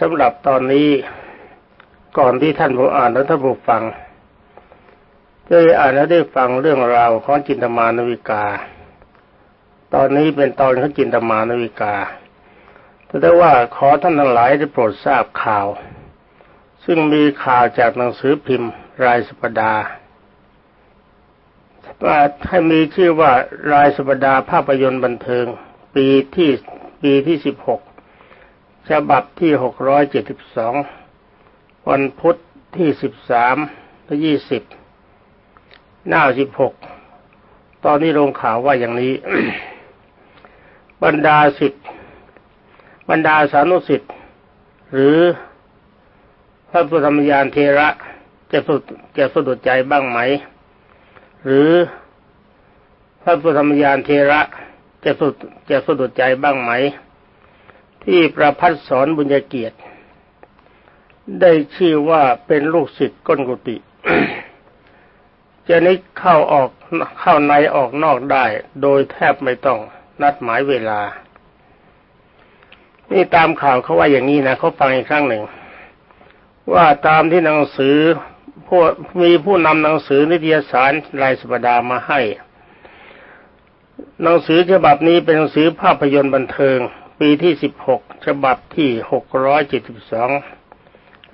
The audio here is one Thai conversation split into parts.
สำหรับตอนนี้ก่อนที่ท่านผู้อ่านและท่านผู้ฟังจะได้อ่านและได้ฟังเรื่องราวของจินตมานวิกา ตอนนี้เป็นตอนของจินตมานวิกาแต่ได้ว่าขอท่านทั้งหลายได้โปรดทราบข่าว ซึ่งมีข่าวจากหนังสือพิมพ์รายสัปดาห์ว่าให้มีชื่อว่ารายสัปดาห์ภาพยนตร์บันเทิง ปีที่ปีที่สิบหก ฉบับที่หกร้อยเจ็ดสิบสองวันพุธที่สิบสามและยี่สิบหน้าสิบหกตอนนี้ลงข่าวว่าอย่างนี้ บรรดาสิทธิ์บรรดาสานุสิทธิ์หรือพระพุทธมยานเทระจะสุดจะสุดใจบ้างไหม หรือพระพุทธมยานเทระจะสุดจะสุดใจบ้างไหม ที่ประพัฒสอนบุญญเกียรติ ได้ชื่อว่าเป็นลูกศิษย์ก้นกุฏิจะนิกเข้าออกเข้าในออกนอกได้ โดยแทบไม่ต้องนัดหมายเวลา นี่ตามข่าวเขาว่าอย่างนี้นะเขาฟังอีกครั้งหนึ่ง ว่าตามที่หนังสือผู้มีผู้นำหนังสือนิตยสารรายสัปดาห์มาให้ หนังสือฉบับนี้เป็นหนังสือภาพยนตร์บันเทิง ปีที่สิบหกฉบับที่หกร้อยเจ็ดสิบสอง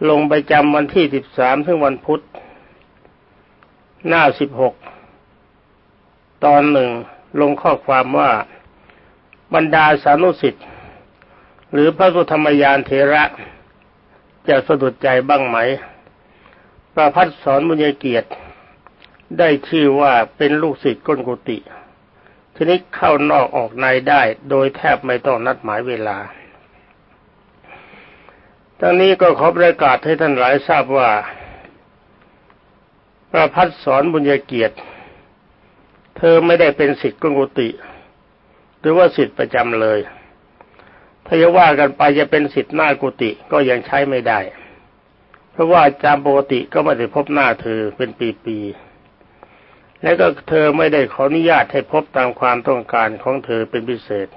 ลงไปจำวันที่สิบสามถึงวันพุธ หน้าสิบหกตอนหนึ่งลงข้อความว่าบรรดาสานุสิทธิ์หรือพระสุธรรมยานเทระจะสะดุดใจบ้างไหม ประพัฒสอนบุญเกียรติ ได้ชื่อว่าเป็นลูกศิษย์ก้นกุฏิ ทีนี้เข้านอกออกในได้ โดยแทบไม่ต้องนัดหมายเวลาทั้งนี้ก็ขอประกาศให้ท่านหลายทราบว่า ประพัฒสอนบุญญเกียรติ เธอไม่ได้เป็นสิทธ์กุฏิหรือว่าสิทธิ์ประจำเลยถ้าจะว่ากันไปจะเป็นสิทธิ์หน้ากุฏิก็ยังใช้ไม่ได้ เพราะว่าจามปกติก็ไม่ได้พบหน้าเธอเป็นปีๆ และก็เธอไม่ได้ขออนุญาตให้พบตามความต้องการของเธอเป็นพิเศษ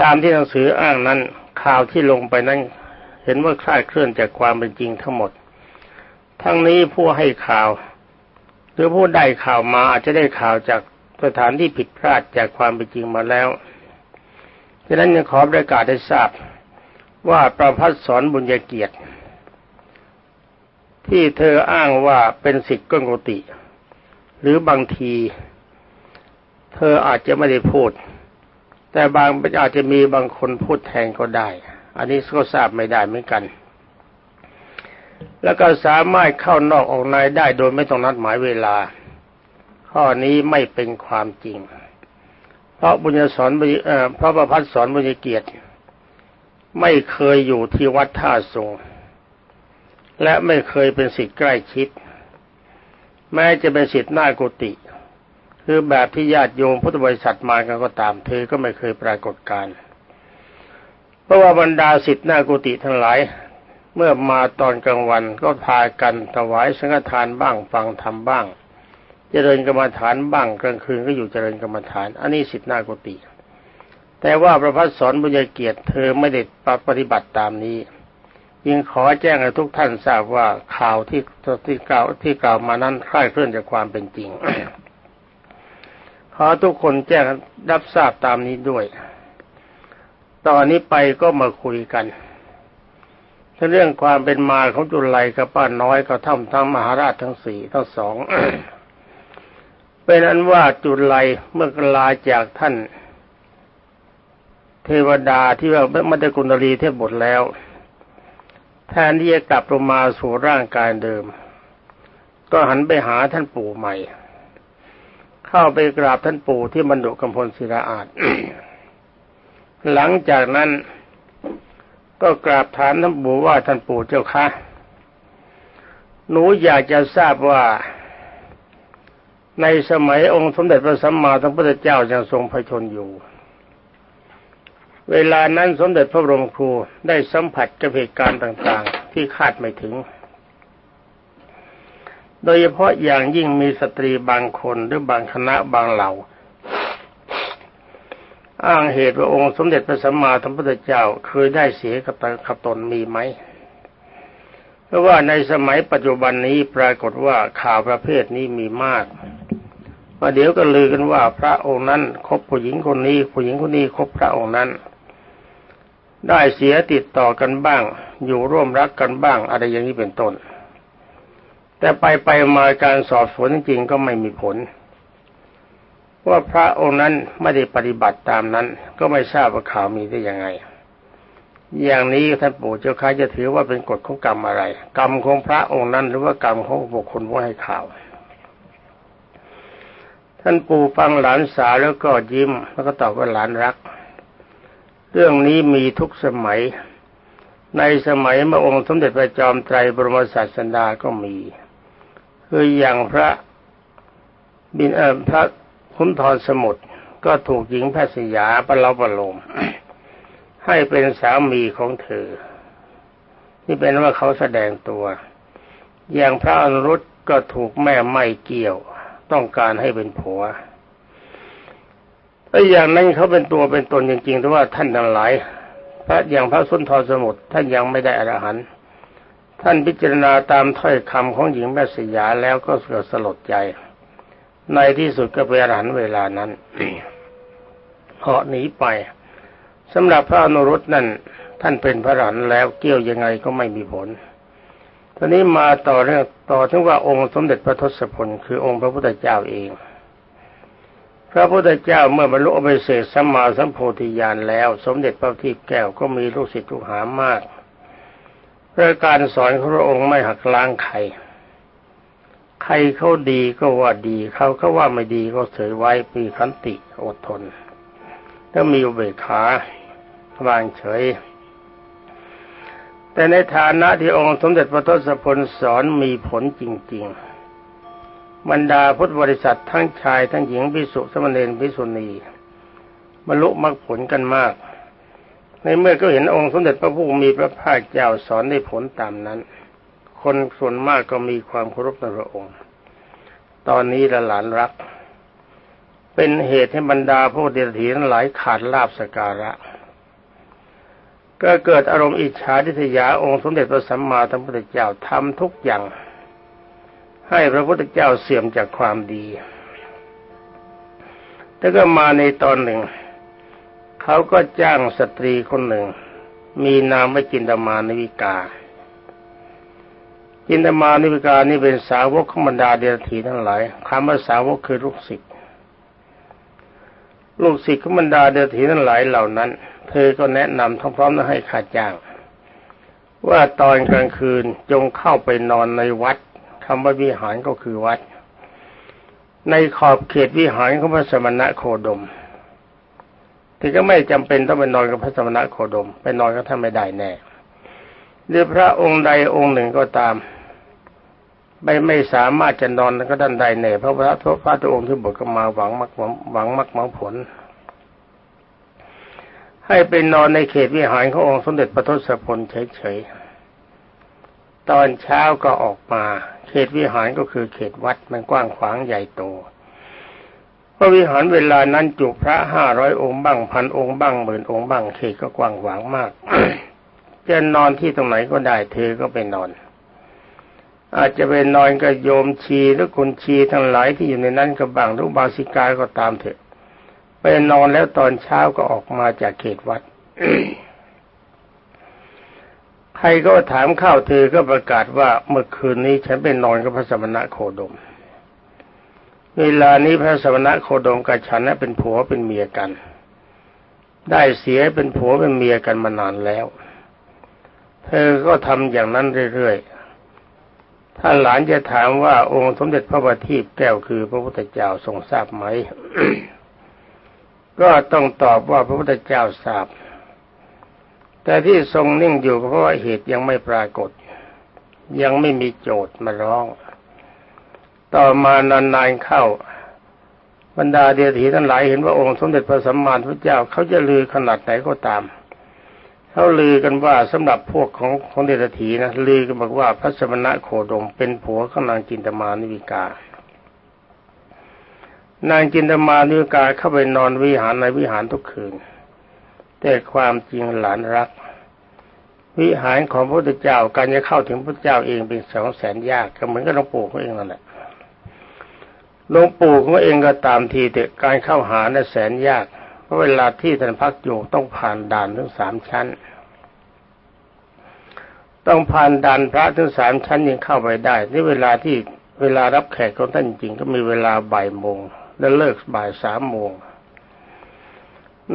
ตามที่หนังสืออ้างนั้นข่าวที่ลงไปนั้นเห็นว่าคลาดเคลื่อนจากความเป็นจริงทั้งหมด ทั้งนี้ผู้ให้ข่าวหรือผู้ได้ข่าวมาอาจจะได้ข่าวจากสถานที่ผิดพลาดจากความเป็นจริงมาแล้วฉะนั้นยังขอประกาศให้ทราบว่าประพัฒสอนบุญญาเกียรติ ที่เธออ้างว่าเป็นสิทธิ์ก้นกุฏิ หรือบางที เธออาจจะไม่ได้พูด แต่บางอาจจะมีบางคนพูดแทนก็ได้ อันนี้ก็ทราบไม่ได้เหมือนกัน แล้วก็สามารถเข้านอกออกในได้โดยไม่ต้องนัดหมายเวลา ข้อนี้ไม่เป็นความจริง เพราะบุญสอนเพราะประพัฒสอนบุญเกียรติไม่เคยอยู่ที่วัดท่าทรงและไม่เคยเป็นสิทธิ์ใกล้ชิด แม้จะเป็นสิทธิ์หน้ากุฏิคือแบบที่ญาติโยมพุทธบริษัทมากันก็ตามเธอก็ไม่เคยปรากฏการเพราะว่าบรรดาสิทธิ์หน้ากุฏิทั้งหลาย เมื่อมาตอนกลางวันก็พากันถวายสังฆทานบ้างฟังธรรมบ้าง เจริญกรรมฐานบ้างกลางคืนก็อยู่เจริญกรรมฐานอันนี้สิทธิหน้ากุติแต่ว่าพระพัฒสอนบุญเกียรติเธอไม่ได้ปฏิบัติตามนี้ ยิงขอแจ้งให้ทุกท่านทราบว่าข่าวที่ที่กล่าวที่กล่าวมานั้นคล้ายเคลื่อนจากความเป็นจริง ขอทุกคนแจ้งรับทราบตามนี้ด้วย ตอนนี้ไปก็มาคุยกันเรื่องความเป็นมาของจุลัยกับป้าน้อยกับท่านทั้งมหาราชทั้งสี่ทั้งสองเป็นอันว่าจุลัยเมื่อกลาจากท่าน เทวดาที่ว่ามัตตกุณลีเทพบทแล้ว แทนที่จะกลับลงมาสู่ร่างกายเดิม ก็หันไปหาท่านปู่ใหม่ เข้าไปกราบท่านปู่ที่บรรดุกำพลศิลาอาจหลังจากนั้นก็กราบถามท่านปู่ว่าท่านปู่เจ้าคะ หนูอยากจะทราบว่า ในสมัยองค์สมเด็จพระสัมมาสัมพุทธเจ้ายังทรงพระชนอยู่ เวลานั้นสมเด็จพระบรมครูได้สัมผัสกับเหตุการณ์ต่างๆ ที่คาดไม่ถึง โดยเฉพาะอย่างยิ่งมีสตรีบางคนหรือบางคณะบางเหล่า อ้างเหตุว่าองค์สมเด็จพระสัมมาสัมพุทธเจ้าเคยได้เสียกับขับตนมีไหม เพราะว่าในสมัยปัจจุบันนี้ปรากฏว่าข่าวประเภทนี้มีมากว่าเดี๋ยวก็ลือกันว่าพระองค์นั้นคบผู้หญิงคนนี้ผู้หญิงคนนี้คบพระองค์นั้น ได้เสียติดต่อกันบ้าง อยู่ร่วมรักกันบ้าง อะไรอย่างนี้เป็นต้น แต่ไปไปมาการสอบสวนจริงก็ไม่มีผลว่าพระองค์นั้นไม่ได้ปฏิบัติตามนั้น ก็ไม่ทราบว่าข่าวมีได้ยังไง อย่างนี้ท่านปู่เจ้าค้าจะถือว่าเป็นกฎของกรรมอะไร กรรมของพระองค์นั้นหรือว่ากรรมของบุคคลผู้ให้ข่าว ท่านปู่ฟังหลานสาวแล้วก็ยิ้มแล้วก็ตอบว่าหลานรัก เรื่องนี้มีทุกสมัย ในสมัยเมื่องค์สมเด็จพระจอมไตรบรมศาสดาก็มีคืออย่างพระบินเอ่อพระขุนทรสมุทรก็ถูกหญิงแพทย์สยาประลาประโลมให้เป็นสามีของเธอ นี่เป็นว่าเขาแสดงตัว อย่างพระอนุรุตก็ถูกแม่ไม่เกี่ยว ต้องการให้เป็นผัว แต่อย่างนั้นเขาเป็นตัวเป็นตนจริงๆแต่ว่าท่านทั้งหลายพระอย่างพระสุนทรสมุทรท่านยังไม่ได้อรหันต์ท่านพิจารณาตามถ้อยคำของหญิงแม่สยาแล้วก็เกิดสลดใจ ในที่สุดก็ไปอรหันเวลานั้นเหาะหนีไปสำหรับพระอนุรุตนั่นท่านเป็นพระอรหันแล้วเกี่ยวยังไงก็ไม่มีผลตอนนี้มาต่อเรื่องต่อถึงว่าองค์สมเด็จพระทศพลคือองค์พระพุทธเจ้าเอง ระพุทธเจ้าเมื่อบรรลุอภิเศษสัมมาสัมโพธิญาณแล้ว สมเด็จพระทิพย์แก้วก็มีลูกศิษย์ลูกหามากเพื่อการสอนของพระองค์ไม่หักล้างใคร ใครเขาดีก็ว่าดีเขาเขาว่าไม่ดีก็เฉยไว้ปีขันติอดทนถ้ามีอุเบกขาวางเฉย แต่ในฐานะที่องค์สมเด็จพระทศพลสอนมีผลจริง ๆ บรรดาพุทธบริษัททั้งชายทั้งหญิงพิสุสมณเณรพิสุณีบรรลุมรรคผลกันมาก ในเมื่อก็เห็นองค์สมเด็จพระผู้มีพระภาคเจ้าสอนได้ผลตามนั้น คนส่วนมากก็มีความเคารพในพระองค์ ตอนนี้ละหลานรัก เป็นเหตุให้บรรดาผู้เดรัจฉีทั้งหลายขาดลาบสการะ ก็เกิดอารมณ์อิจฉาทิษยาองค์สมเด็จพระสัมมาสัมพุทธเจ้าทำทุกอย่าง ให้พระพุทธเจ้าเสื่อมจากความดี แต่ก็มาในตอนหนึ่ง เขาก็จ้างสตรีคนหนึ่ง มีนามว่าจินดามานวิกา จินตมานิพิกานี่เป็นสาวกของบรรดาเดรัจฉีทั้งหลายคำว่าสาวกคือลูกศิษย์ ลูกศิษย์ของบรรดาเดรัจฉีทั้งหลายเหล่านั้น เธอก็แนะนำทั้งพร้อมทั้งให้ค่าจ้างว่าตอนกลางคืนจงเข้าไปนอนในวัด คำว่าวิหารก็คือวัด ในขอบเขตวิหารของพระสมณะโคดมที่ก็ไม่จำเป็นต้องไปนอนกับพระสมณะโคดม ไปนอนก็ท่านไม่ได้แน่หรือพระองค์ใดองค์หนึ่งก็ตามไม่ไม่สามารถจะนอนก็ดันใดเน่เพราะพระพระตัวองค์ที่บวชก็มาหวังมักหวังมักหวังผล ให้ไปนอนในเขตวิหารขององค์สมเด็จพระทศพลเฉยๆ ตอนเช้าก็ออกมา เขตวิหารก็คือเขตวัดมันกว้างขวางใหญ่โตพระวิหารเวลานั้นจุพระห้าร้อยองค์บ้างพันองค์บ้างหมื่นองค์บ้างเขตก็กว้างขวางมากจะนอนที่ตรงไหนก็ได้เธอก็ไปนอน อาจจะไปนอนกับโยมชีหรือคนชีทั้งหลายที่อยู่ในนั้นก็บางหรือบาสิกาก็ตามเถอะ ไปนอนแล้วตอนเช้าก็ออกมาจากเขตวัด ใครก็ถามเข้าเธอก็ประกาศว่าเมื่อคืนนี้ฉันไปนอนกับพระสมณะโคดม เวลานี้พระสมณะโคดมกับฉันนั้นเป็นผัวเป็นเมียกัน ได้เสียเป็นผัวเป็นเมียกันมานานแล้ว เธอก็ทำอย่างนั้นเรื่อยๆ ถ้าหลานจะถามว่าองค์สมเด็จพระบัณฑิตแก้วคือพระพุทธเจ้าทรงทราบไหม ก็ต้องตอบว่าพระพุทธเจ้าทราบ แต่ที่ทรงนิ่งอยู่เพราะว่าเหตุยังไม่ปรากฏ ยังไม่มีโจทย์มาร้อง ต่อมานานๆเข้า บรรดาเดียถีทั้งหลายเห็นว่าองค์สมเด็จพระสัมมาสัมพุทธเจ้าเขาจะลือขนาดไหนก็ตามเขาลือกันว่าสำหรับพวกของของเดรัจฉีนะลือกันบอกว่าพระสมณะโคดมเป็นผัวของนางจินตมานิวิกา นางจินตมานิกาเข้าไปนอนวิหารในวิหารทุกคืน แต่ความจริงหลานรัก วิหารของพระพุทธเจ้าการจะเข้าถึงพระเจ้าเองเป็นสองแสนยากก็เหมือนกับหลวงปู่เขาเองนั่นแหละหลวงปู่เขาเองก็ตามทีแต่การเข้าหาน่ะแสนยากเพราะเวลาที่ท่านพักอยู่ต้องผ่านด่านถึงสามชั้น ต้องผ่านด่านพระถึงสามชั้นยังเข้าไปได้ในเวลาที่เวลารับแขกของท่านจริงก็มีเวลาบ่ายโมงและเลิกบ่ายสามโมง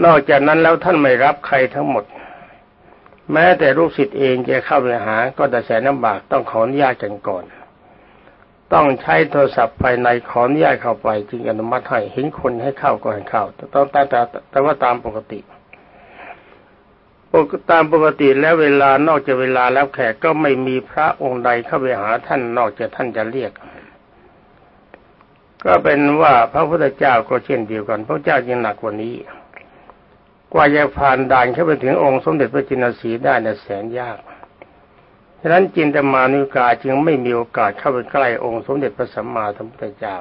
นอกจากนั้นแล้วท่านไม่รับใครทั้งหมด แม้แต่ลูกศิษย์เองจะเข้าไปหา ก็แต่แสนลำบากต้องขออนุญาตกันก่อน ต้องใช้โทรศัพท์ภายในขออนุญาตเข้าไปจึงอนุมัติให้เห็นคนให้เข้าก็ให้เข้าต้องแต่แต่ว่าตามปกติตามปกติแล้วเวลานอกจากเวลาแล้วแขกก็ไม่มีพระองค์ใดเข้าไปหาท่านนอกจากท่านจะเรียก ก็เป็นว่าพระพุทธเจ้าก็เช่นเดียวกัน พระเจ้ายังหนักกว่านี้ กว่าจะผ่านด่านเข้าไปถึงองค์สมเด็จพระจินสีได้ในแสนยากฉะนั้นจินตมานุกาจึงไม่มีโอกาสเข้าไปใกล้องค์สมเด็จพระสัมมาสัมพุทธเจ้า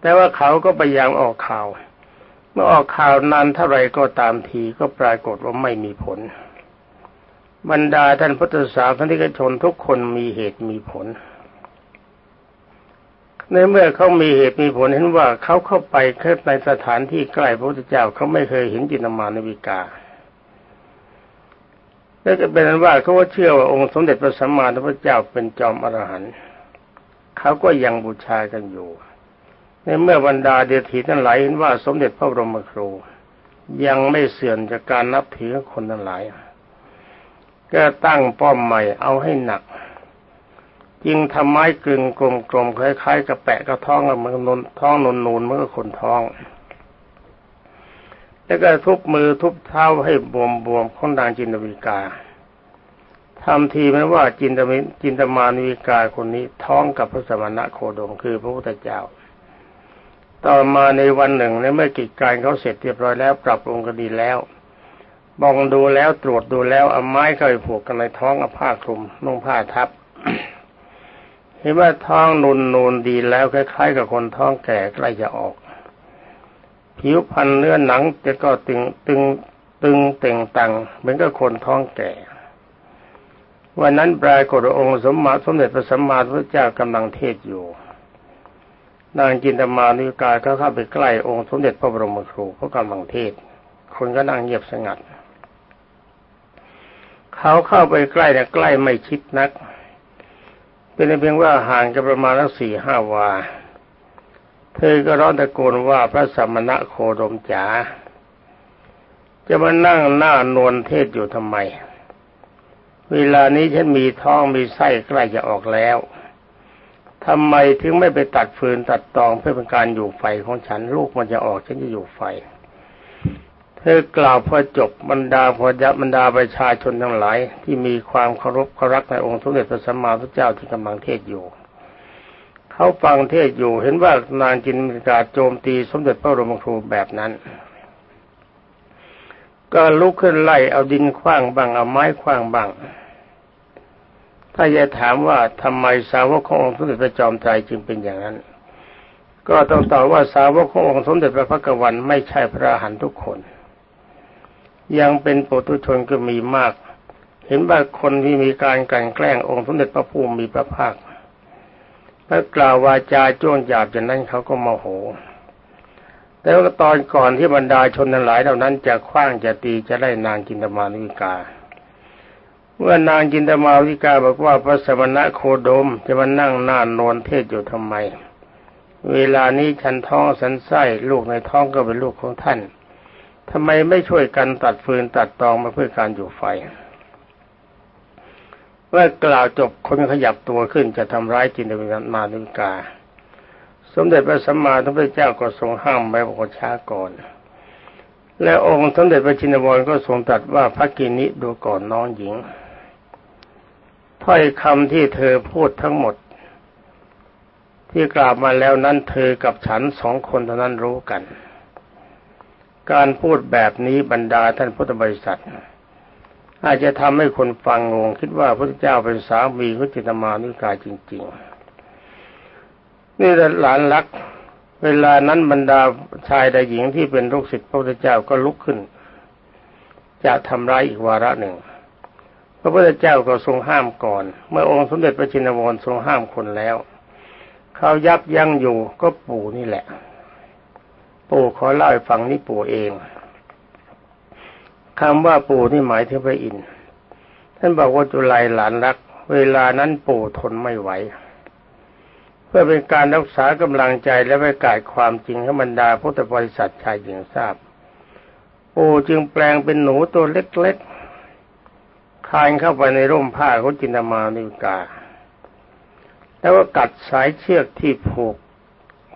แต่ว่าเขาก็พยายามออกข่าว เมื่อออกข่าวนานเท่าไรก็ตามทีก็ปรากฏว่าไม่มีผล บรรดาท่านพุทธศาสนิกชนทุกคนมีเหตุมีผล ในเมื่อเขามีเหตุมีผลเห็นว่าเขาเข้าไปแค่ในสถานที่ใกล้พระพุทธเจ้าเขาไม่เคยเห็นจินมานวิกาแล้วก็เป็นนั้นว่าเขาเชื่อว่าองค์สมเด็จพระสัมมาสัมพุทธเจ้าเป็นจอมอรหันต์เขาก็ยังบูชากันอยู่ ในเมื่อบรรดาเดถีทั้งหลายเห็นว่าสมเด็จพระบรมครู ยังไม่เสื่อมจากการนับถือคนทั้งหลาย ก็ตั้งป้อมใหม่เอาให้หนัก ยิงทำไม้กลึงกลมๆคล้ายๆกับแปะกระท้องมันนนท้องนนนูนเมื่อคนท้อง แล้วก็ทุบมือทุบเท้าให้บวมบวมของนางจินตวิกาทำทีแม้ว่าจินตมิจินตมานิวิกาคนนี้ท้องกับพระสมณะโคดมคือพระพุทธเจ้า ต่อมาในวันหนึ่งในเมื่อกิจการเขาเสร็จเรียบร้อยแล้วปรับปรุงคดีแล้วบองดูแล้วตรวจดูแล้วเอาไม้เข้าไปผูกกันในท้องเอาผ้าคลุมนุ่งผ้าทับ เห็นว่าท้องนุนนูนดีแล้วคล้ายๆกับคนท้องแก่ใกล้จะออก ผิวพรรณเนื้อหนังจะก็ตึงตึงตึงเต่งตังเหมือนกับคนท้องแก่ วันนั้นปรากฏองค์สมมาสมเด็จพระสัมมาสัมพุทธเจ้ากำลังเทศอยู่นางจินตมานิกายก็เข้าไปใกล้องค์สมเด็จพระบรมครูเพราะกำลังเทศ คนก็นั่งเงียบสงัด เขาเข้าไปใกล้แต่ใกล้ไม่ชิดนัก เป็นเพียงว่าห่างกันประมาณสักสี่ห้าวา เธอก็ร้องตะโกนว่าพระสัมมณะโคดมจ๋าจะมานั่งหน้านวลเทศอยู่ทำไม เวลานี้ฉันมีท้องมีไส้ใกล้จะออกแล้วทำไมถึงไม่ไปตัดฟืนตัดตองเพื่อเป็นการอยู่ไฟของฉัน ลูกมันจะออกฉันจะอยู่ไฟ เธอกล่าวพอจบบรรดาพอยับรรดาประชาชนทั้งหลาย ที่มีความเคารพเคารพในองค์สมเด็จพระสัมมาสัมพุทธเจ้าที่กำลังเทศอยู่เขาฟังเทศอยู่เห็นว่านางจินมิกาโจมตีสมเด็จพระบรมครูแบบนั้น ก็ลุกขึ้นไล่เอาดินคว้างบ้างเอาไม้คว้างบ้าง ถ้าจะถามว่าทำไมสาวกขององค์สมเด็จพระจอมไตรจึงเป็นอย่างนั้น ก็ต้องตอบว่าสาวกขององค์สมเด็จพระพักวันไม่ใช่พระอรหันต์ทุกคน ยังเป็นปุถุชนก็มีมาก เห็นว่าคนที่มีการกลั่นแกล้งองค์สมเด็จพระภูมิมีพระภาคเมื่อกล่าววาจาจ้วงหยาบจากนั้นเขาก็โมโห แต่ว่าตอนก่อนที่บรรดาชนทั้งหลายเหล่านั้นจะคว้างจะตีจะไล่นางจินตมาวิกาเมื่อนางจินตมาวิกาบอกว่าพระสมณะโคดมจะมานั่งหน้านอนเทศอยู่ทำไม เวลานี้ฉันท้องสันไส้ลูกในท้องก็เป็นลูกของท่าน ทำไมไม่ช่วยกันตัดฟืนตัดตองมาเพื่อการอยู่ไฟเมื่อกล่าวจบคนขยับตัวขึ้นจะทำร้ายจินตวิญญาณมานุกา สมเด็จพระสัมมาสัมพุทธเจ้าก็ทรงห้ามไว้บอกช้าก่อน และองค์สมเด็จพระชินวรก็ทรงตรัสว่าพระกินิดูก่อนน้องหญิงถ้อยคำที่เธอพูดทั้งหมด ที่กล่าวมาแล้วนั้นเธอกับฉันสองคนเท่านั้นรู้กัน การพูดแบบนี้บรรดาท่านพุทธบริษัท อาจจะทำให้คนฟังงงคิดว่าพระเจ้าเป็นสามีของจิตมานุกายจริง ๆ นี่หลานรัก เวลานั้นบรรดาชายและหญิงที่เป็นลูกศิษย์พระพุทธเจ้าก็ลุกขึ้น จะทำร้ายอีกวาระหนึ่ง พระพุทธเจ้าก็ทรงห้ามก่อน เมื่อองค์สมเด็จพระจินวรทรงห้ามคนแล้วเขายับยั้งอยู่ก็ปู่นี่แหละ ปู่ขอเล่าให้ฟังนี่ปู่เองคำว่าปู่นี่หมายถึงพระอินทร์ท่านบอกว่าจุลัยหลานรัก เวลานั้นปู่ทนไม่ไหว เพื่อเป็นการรักษากำลังใจและประกาศความจริงให้บรรดาพุทธบริษัทชายหญิงทราบ ปู่จึงแปลงเป็นหนูตัวเล็กๆคลานเข้าไปในร่มผ้าของจินมานิกา แล้วก็กัดสายเชือกที่ผูก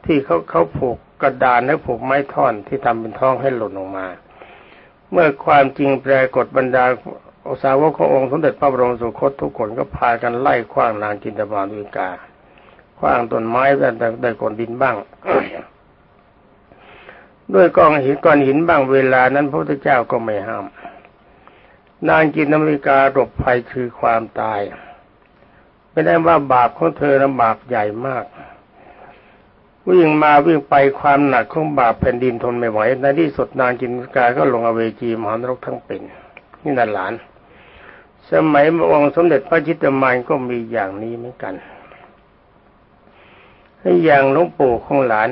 ที่เขาเขาผูก กระดานและผูกไม้ท่อนที่ทำเป็นท้องให้หล่นออกมา เมื่อความจริงแปรกฏบรรดาอสาวกขององค์สมเด็จพระบรมสุคตทุกคนก็พากันไล่คว้างนางจินตมาวิกาคว้างต้นไม้แต่ได้กนดินบ้าง ด้วยกองหินก้อนหินบ้างเวลานั้นพระพุทธเจ้าก็ไม่ห้าม นางจินตมาวิกาหลบภัยคือความตายไม่ได้ว่าบาปของเธอนะบาปใหญ่มาก วิ่งมาวิ่งไปความหนักของบาปแผ่นดินทนไม่ไหวในที่สุดนางจินติกาก็ลงอเวจีมหานรกทั้งเป็นนี่นั่นหลาน สมัยองค์สมเด็จพระจิตตมานก็มีอย่างนี้เหมือนกันให้อย่างหลวงปู่ของหลาน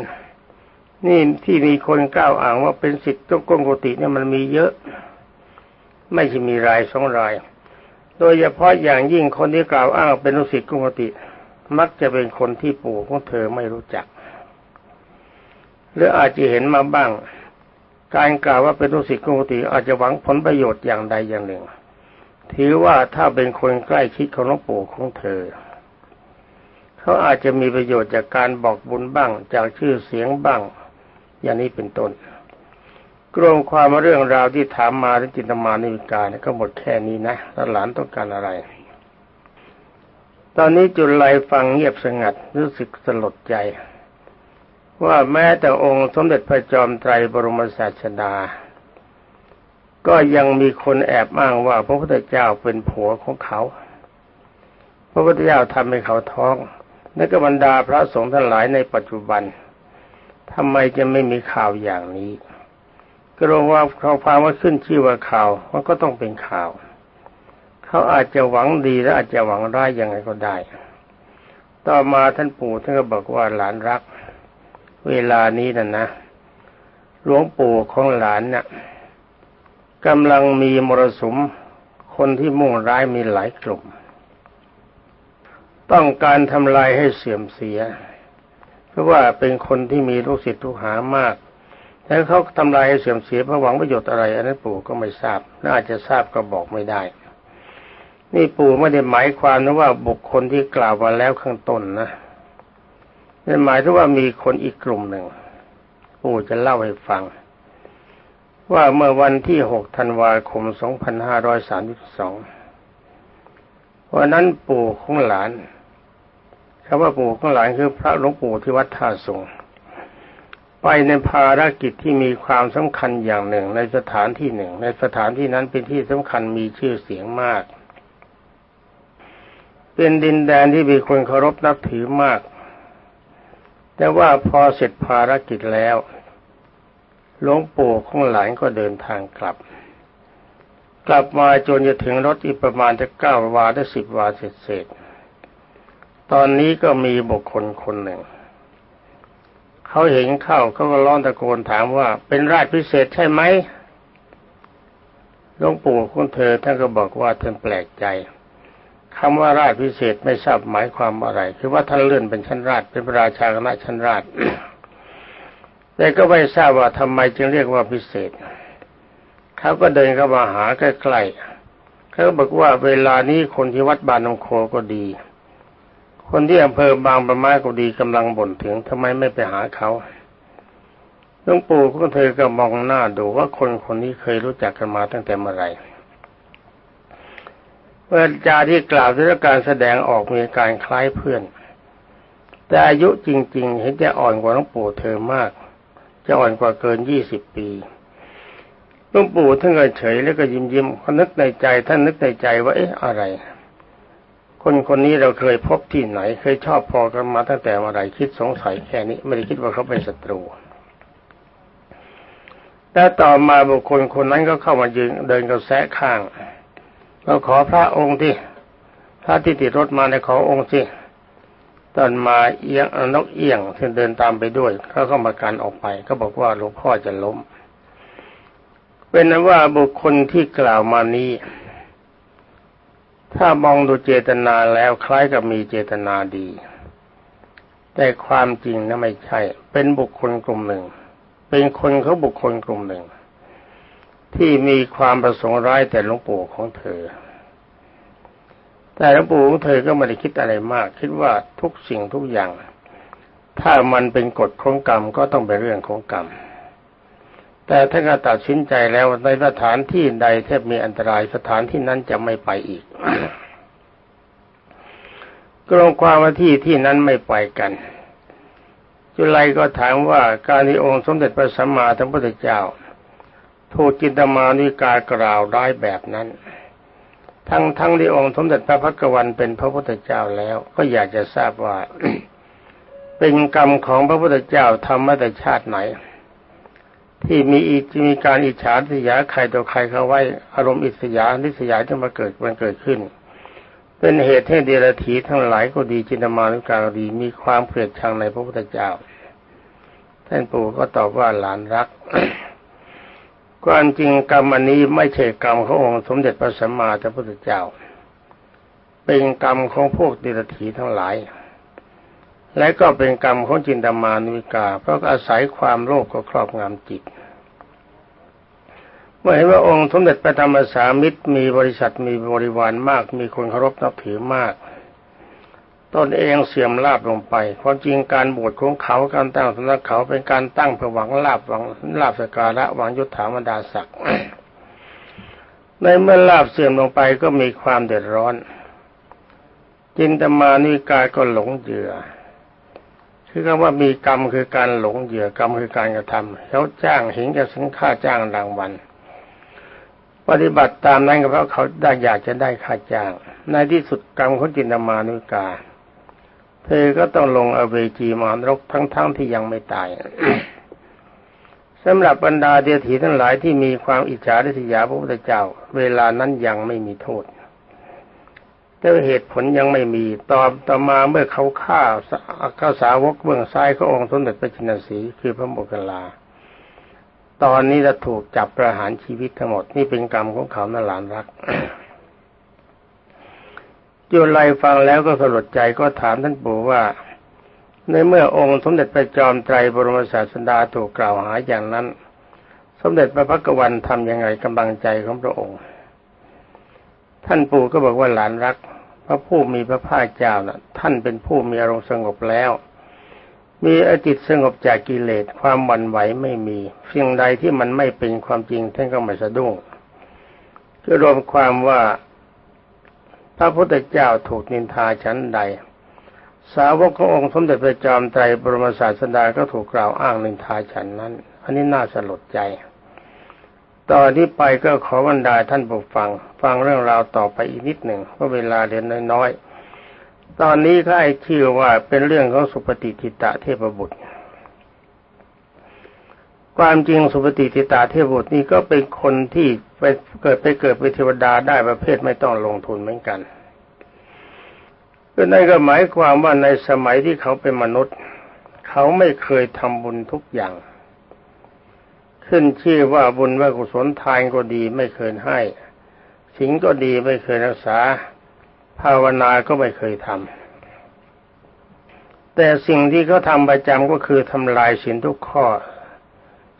นี่ที่มีคนกล่าวอ้างว่าเป็นสิทธิ์เจ้ากงกุฏิเนี่ยมันมีเยอะ ไม่ใช่มีรายสองราย โดยเฉพาะอย่างยิ่งคนที่กล่าวอ้างเป็นลูกศิษย์กงกุฏิมักจะเป็นคนที่ปู่ของเธอไม่รู้จัก หรืออาจจะเห็นมาบ้าง การกล่าวว่าเป็นลูกศิษย์กงกุฏิอาจจะหวังผลประโยชน์อย่างใดอย่างหนึ่ง ถือว่าถ้าเป็นคนใกล้ชิดของหลวงปู่ของเธอ เขาอาจจะมีประโยชน์จากการบอกบุญบ้าง จากชื่อเสียงบ้าง อย่างนี้เป็นต้นกรวมความเรื่องราวที่ถามมาที่จินตมานิวิกาเนี่ยก็หมดแค่นี้นะแล้วหลานต้องการอะไร ตอนนี้จุลัยฟังเงียบสงัดรู้สึกสลดใจ ว่าแม้แต่องค์สมเด็จพระจอมไตรบรมศาสดา ก็ยังมีคนแอบอ้างว่าพระพุทธเจ้าเป็นผัวของเขา พระพุทธเจ้าทำให้เขาท้องนักบรรดาพระสงฆ์ทั้งหลายในปัจจุบันทำไมจะไม่มีข่าวอย่างนี้ ก็รู้ว่าเขาฟังว่าขึ้นชื่อว่าข่าวมันก็ต้องเป็นข่าว เขาอาจจะหวังดีและอาจจะหวังร้ายยังไงก็ได้ ต่อมาท่านปู่ท่านก็บอกว่าหลานรัก เวลานี้น่ะนะหลวงปู่ของหลานเนี่ยกำลังมีมรสุมคนที่มุ่งร้ายมีหลายกลุ่ม ต้องการทำลายให้เสื่อมเสีย เพราะว่าเป็นคนที่มีลูกศิษย์ลูกหามากแล้วเขาทำลายให้เสื่อมเสียเพราะหวังประโยชน์อะไรอันนั้นปู่ก็ไม่ทราบน่าจะทราบก็บอกไม่ได้ นี่ปู่ไม่ได้หมายความนะว่าบุคคลที่กล่าวมาแล้วข้างต้นนะ เป็นหมายถึงว่ามีคนอีกกลุ่มหนึ่งปู่จะเล่าให้ฟัง ว่าเมื่อวันที่ 6 ธันวาคม 2532 วันนั้นปู่ของหลานคำว่าปู่ของหลานคือพระหลวงปู่ที่วัดท่าสงไปในภารกิจที่มีความสำคัญอย่างหนึ่งในสถานที่หนึ่ง ในสถานที่นั้นเป็นที่สำคัญมีชื่อเสียงมาก เป็นดินแดนที่มีคนเคารพนับถือมาก แต่ว่าพอเสร็จภารกิจแล้วหลวงปู่ของหลานก็เดินทางกลับ กลับมาจนจะถึงรถอีกประมาณจะเก้าวาได้สิบวาเศษตอนนี้ก็มีบุคคลคนหนึ่ง เขาเห็นเข้าเขาก็ร้องตะโกนถามว่า เป็นราชพิเศษใช่ไหมหลวงปู่ของเธอท่านก็บอกว่าท่านแปลกใจ คำว่าราชพิเศษไม่ทราบหมายความอะไร คือว่าท่านเลื่อนเป็นชั้นราชเป็นพระราชาคณะชั้นราชแต่ก็ไม่ทราบว่าทำไมจึงเรียกว่าพิเศษ เขาก็เดินเข้ามาหาใกล้ๆเขาบอกว่าเวลานี้คนที่วัดบานนงโคก็ดี คนที่อำเภอบางประมาก็ดีกำลังบ่นถึงทำไมไม่ไปหาเขาหลวงปู่ของเธอก็มองหน้าดูว่าคนคนนี้เคยรู้จักกันมาตั้งแต่เมื่อไหร่ เวลาที่กล่าวถึงการแสดงออกมีการคล้ายเพื่อน แต่อายุจริง ๆ เห็นจะอ่อนกว่าหลวงปู่เธอมาก จะอ่อนกว่าเกินยี่สิบปีหลวงปู่ท่านก็เฉยแล้วก็ยิ้มยิ้มเขานึกในใจ ท่านนึกในใจว่าเอ๊ะอะไร คนคนนี้เราเคยพบที่ไหน เคยชอบพอกันมาตั้งแต่เมื่อไรคิดสงสัยแค่นี้ไม่ได้คิดว่าเขาเป็นศัตรูแล้วต่อมาบุคคลคนนั้นก็เข้ามายืนเดินกระแสข้าง เราขอพระองค์ที่พระที่ติดรถมาในขอองค์สิตอนมาเอียงนกเอียงที่เดินตามไปด้วยเขาก็มาการออกไป ก็บอกว่าหลวงพ่อจะล้ม เป็นนั้นว่าบุคคลที่กล่าวมานี้ ถ้ามองดูเจตนาแล้วคล้ายกับมีเจตนาดี แต่ความจริงนะไม่ใช่ เป็นบุคคลกลุ่มหนึ่ง เป็นคนเขาบุคคลกลุ่มหนึ่ง ที่มีความประสงค์ร้ายแต่หลวงปู่ของเธอ แต่หลวงปู่ของเธอก็ไม่ได้คิดอะไรมาก คิดว่าทุกสิ่งทุกอย่าง ถ้ามันเป็นกฎของกรรมก็ต้องเป็นเรื่องของกรรม แต่ถ้ากาตัดสินใจแล้วในสถานที่ใดแทบมีอันตรายสถานที่นั้นจะไม่ไปอีกก็ลงความว่าที่ที่นั้นไม่ไปกัน จุลัยก็ถามว่าการที่องค์สมเด็จพระสัมมาสัมพุทธเจ้า ถูกจินตมานิกากล่าวร้ายแบบนั้น ทั้งทั้งที่องค์สมเด็จพระพักวันเป็นพระพุทธเจ้าแล้ว ก็อยากจะทราบว่า เป็นกรรมของพระพุทธเจ้าทำมาแต่ชาติไหน ที่มีอีมีการอิจฉาทิยาใครต่อใครเขาไว้อารมณ์อิสยาทิสยาที่มาเกิดมันเกิดขึ้น เป็นเหตุให้เดรัจฉีทั้งหลายก็ดีจินตมานุการดีมีความเกลียดชังในพระพุทธเจ้าท่านปู่ก็ตอบว่าหลานรัก ความจริงกรรมอันนี้ไม่ใช่กรรมขององค์สมเด็จพระสัมมาสัมพุทธเจ้า เป็นกรรมของพวกเดิรถีทั้งหลาย และก็เป็นกรรมของจินตมานุวิกา เพราะอาศัยความโลภก็ครอบงำจิต เมื่อเห็นว่าองค์สมเด็จพระธรรมสามิตรมีบริษัทมีบริวารมาก มีคนเคารพนับถือมาก ตนเองเสื่อมลาบลงไปความจริงการบวชของเขาการตั้งสำนักเขาเป็นการตั้งเพื่อหวังลาบหวังลาบสการะหวังยศถาบรรดาศักดิ์ในเมื่อลาบเสื่อมลงไปก็มีความเดือดร้อน จินตมานิกายก็หลงเหยื่อคือคำว่ามีกรรมคือการหลงเหยื่อกรรมคือการกระทำเขาจ้างเห็นจะสังค่าจ้างรางวัลปฏิบัติตามนั้นก็เพราะเขาได้อยากจะได้ค่าจ้าง ในที่สุดกรรมของจินตมานุกา เธอก็ต้องลงอเวจีมารกทั้งๆทที่ยังไม่ตายสำหรับบรรดาเดียถีทั้งหลายที่มีความอิจฉาริษยาพระพุทธเจ้า เวลานั้นยังไม่มีโทษแต่เหตุผลยังไม่มีตอบต่อมาเมื่อเขาฆ่าข้าสาวกเบื้องซ้ายขององค์สมเด็จพระจินสีคือพระโมคคัลลา ตอนนี้จะถูกจับประหารชีวิตทั้งหมดนี่เป็นกรรมของเขานหลานรัก จุลัยฟังแล้วก็สลดใจก็ถามท่านปู่ว่า ในเมื่อองค์สมเด็จพระจอมไตรบรมศาสดาถูกกล่าวหาอย่างนั้น สมเด็จพระพักวันทำยังไงกำลังใจของพระองค์ ท่านปู่ก็บอกว่าหลานรัก พระผู้มีพระภาคเจ้าน่ะ ท่านเป็นผู้มีอารมณ์สงบแล้ว มีอจิตสงบจากกิเลสความหวั่นไหวไม่มีสิ่งใดที่มันไม่เป็นความจริงท่านก็ไม่สะดุ้งคือรวมความว่า พระพุทธเจ้าถูกนินทาชั้นใด สาวกขององค์สมเด็จพระจอมไตรบรมศาสดาก็ถูกกล่าวอ้างนินทาฉันนั้น อันนี้น่าสลดใจ ตอนที่ไปก็ขอบรรดาท่านผู้ฟัง ฟังเรื่องราวต่อไปอีกนิดหนึ่งเพราะเวลาเรียนน้อยๆ ตอนนี้ก็ให้ชื่อว่าเป็นเรื่องของสุปฏิทิตะเทพบุตรความจริงสุปฏิทิตาเทพบุตรนี่ก็เป็นคนที่ ไปเกิดไปเกิดเป็นเทวดาได้ประเภทไม่ต้องลงทุนเหมือนกันก็นั่นก็หมายความว่าในสมัยที่เขาเป็นมนุษย์ เขาไม่เคยทำบุญทุกอย่าง ขึ้นชื่อว่าบุญว่ากุศลทานก็ดีไม่เคยให้สิ่งก็ดีไม่เคยรักษา ภาวนาก็ไม่เคยทำแต่สิ่งที่เขาทำประจำก็คือทำลายสินทุกข้อ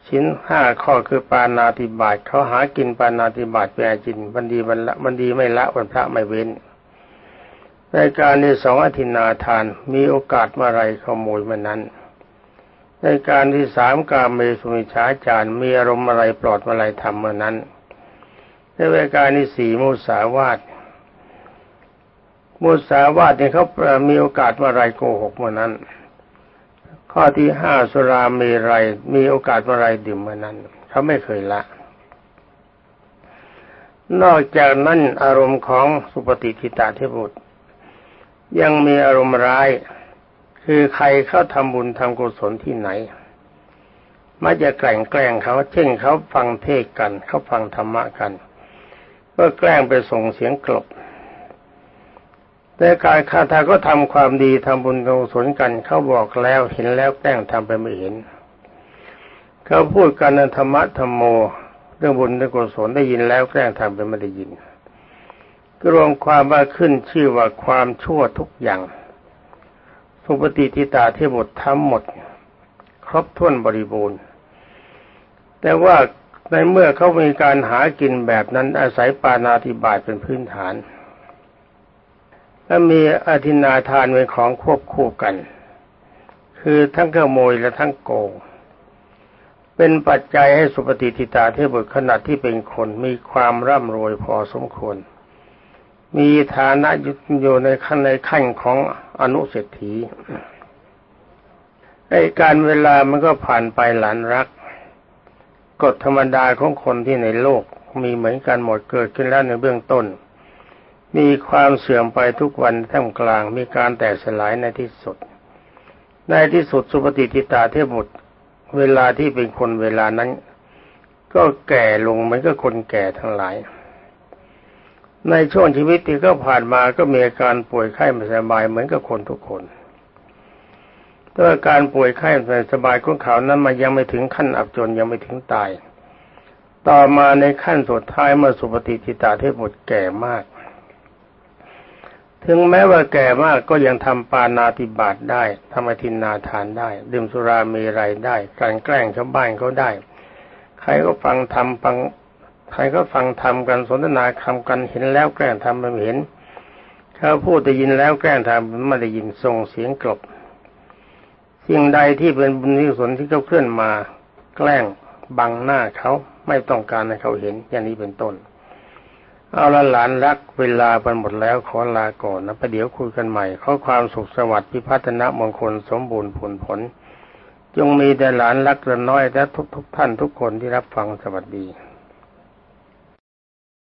ชิ้นห้าข้อคือปานาติบาตเขาหากินปานาติบาตแปรจินบันดีบันละบันดีไม่ละวันพระไม่เว้นในการที่สองอธินาทานมีโอกาสเมื่อไรขโมยมานั้นในการที่สามการเมสุมิชาจารมีอารมณ์อะไรปลอดเมื่อไรทำเมื่อนั้นในรายการที่สี่มุสาวาทมุสาวาทเนี่ยเขามีโอกาสเมื่อไรโกหกเมื่อนั้น ข้อที่ห้าสุรามรัยมีโอกาสเมื่อไรดื่มเมื่อนั้น เขาไม่เคยละ นอกจากนั้นอารมณ์ของสุปฏิทิตาเทพบุตร ยังมีอารมณ์ร้าย คือใครเข้าทำบุญทำกุศลที่ไหนมักจะแกล้งแกล้งเขา เช่นเขาฟังเทศกัน เขาฟังธรรมะกัน ก็แกล้งไปส่งเสียงกลบ แต่การคาถาก็ทำความดีทำบุญทำกุศลกันเขาบอกแล้วเห็นแล้วแกล้งทำไปไม่เห็น เขาพูดกันธรรมะธรรมโม เรื่องบุญเรื่องกุศลได้ยินแล้วแกล้งทำไปไม่ได้ยินรวมความว่าขึ้นชื่อว่าความชั่วทุกอย่างสุปฏิทิตาเทบททั้งหมด ครบถ้วนบริบูรณ์ แต่ว่าในเมื่อเขามีการหากินแบบนั้นอาศัยปานาธิบาตเป็นพื้นฐาน และมีอธินาทานเป็นของควบคู่กัน คือทั้งขโมยและทั้งโกง เป็นปัจจัยให้สุปฏิทิตาเทพบุตรขณะที่เป็นคนมีความร่ำรวยพอสมควร มีฐานะอยู่ในขั้นในขั้นของอนุเศรษฐีไอ้การเวลามันก็ผ่านไปหลานรักกฎธรรมดาของคนที่ในโลกมีเหมือนกันหมดเกิดขึ้นแล้วในเบื้องต้น มีความเสื่อมไปทุกวันท่ามกลางมีการแตกสลายในที่สุด ในที่สุดสุปฏิทิตาเทพบุตรเวลาที่เป็นคนเวลานั้น ก็แก่ลงเหมือนกับคนแก่ทั้งหลาย ในช่วงชีวิตที่เขาผ่านมาก็มีอาการป่วยไข้ไม่สบายเหมือนกับคนทุกคนแต่การป่วยไข้ไม่สบายของเขานั้นมายังไม่ถึงขั้นอับจนยังไม่ถึงตาย ต่อมาในขั้นสุดท้ายเมื่อสุปฏิทิตาเทพบุตรแก่มาก ถึงแม้ว่าแก่มากก็ยังทำปานาติบาตได้ทำอธินนาทานได้ ดื่มสุรามีไรได้การแกล้งชาวบ้านเขาได้ ใครก็ฟังทำฟังใครก็ฟังทำกันสนทนาคำกันเห็นแล้วแกล้งทำไม่เห็นเขาพูดได้ยินแล้วแกล้งทำไม่ได้ยินส่งเสียงกลบสิ่งใดที่เป็นบุญที่สนที่เขาเคลื่อนมา แกล้งบังหน้าเขาไม่ต้องการให้เขาเห็นอย่างนี้เป็นต้น เอาละหลานรักเวลาไปหมดแล้วขอลาก่อนนะประเดี๋ยวคุยกันใหม่ ขอความสุขสวัสดิ์พิพัฒนมงคลสมบูรณ์ผลผล จงมีแต่หลานรักละน้อยและทุกทุกท่านทุกคนที่รับฟังสวัสดี